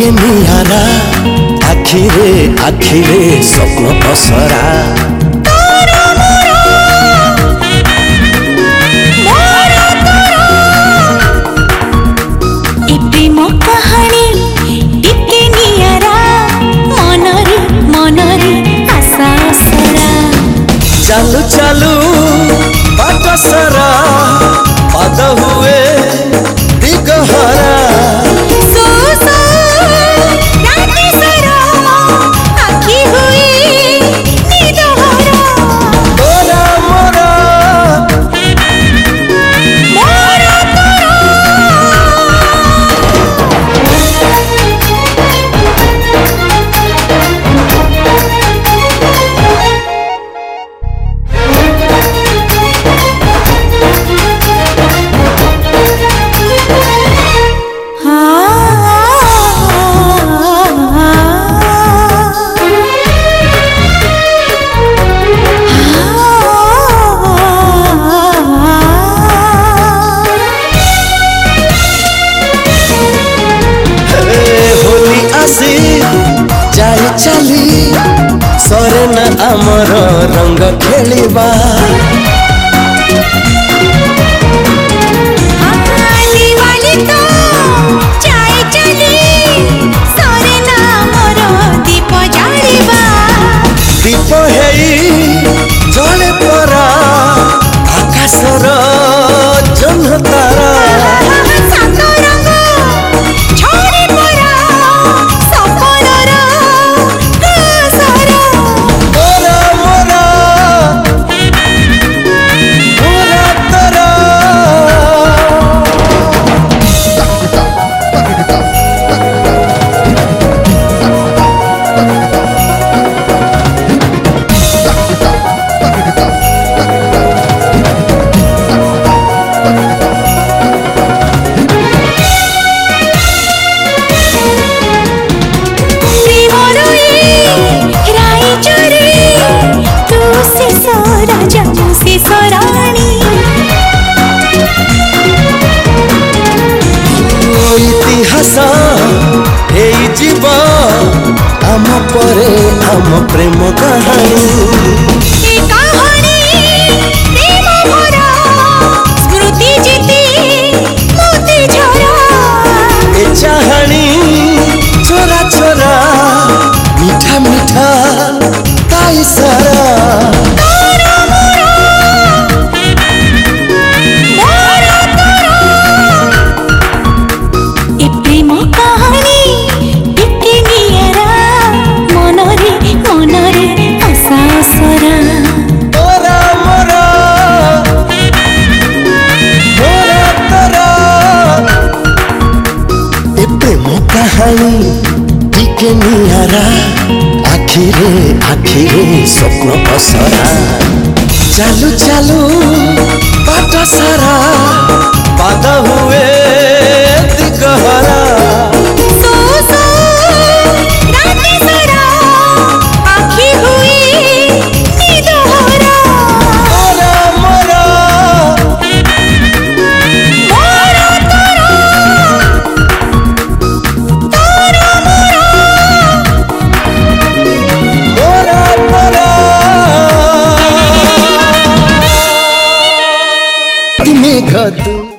तिमीके मिहारा आखिरे आखिरे सक्नु पसरा आमर रंग खेलिबा। आसन এই জীবন আম পরে আম প্রেম কাহানী প্রেম কাহানি টিকে নিয়ারা আখিরে আখিরে স্বপ্ন পসরা। চালু চালু পাটা সারা পাতা হুয়ে।